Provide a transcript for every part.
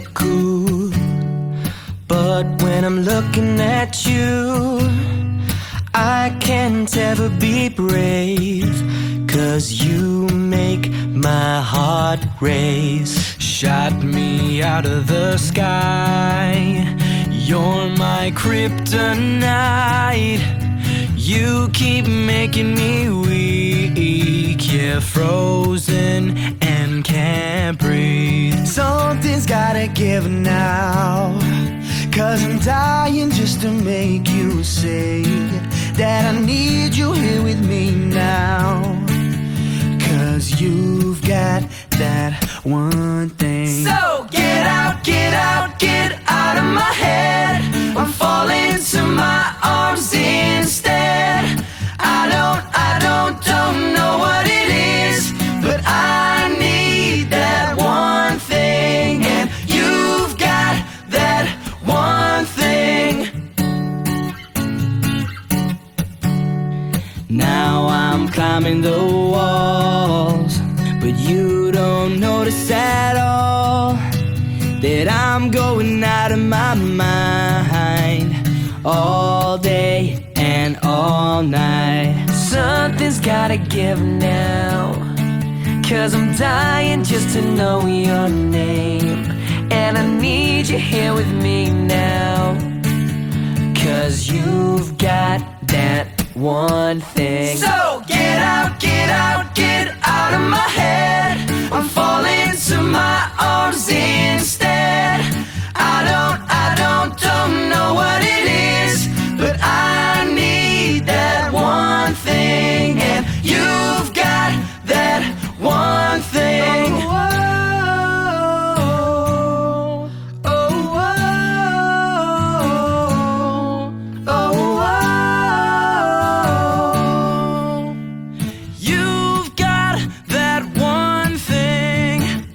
it cool. But when I'm looking at you, I can't ever be brave. Cause you make my heart race. Shot me out of the sky. You're my kryptonite. You keep making me weak. Yeah, frozen give now. Cause I'm dying just to make you say that I need you here with me now. Cause you've got that one climbing the walls, but you don't notice at all that I'm going out of my mind all day and all night. Something's gotta give now, cause I'm dying just to know your name, and I need you here with me one thing. So get out, get out, get out of my head. I'm falling to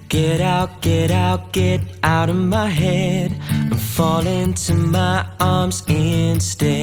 Get out, get out, get out of my head. I'm falling to my arms instead.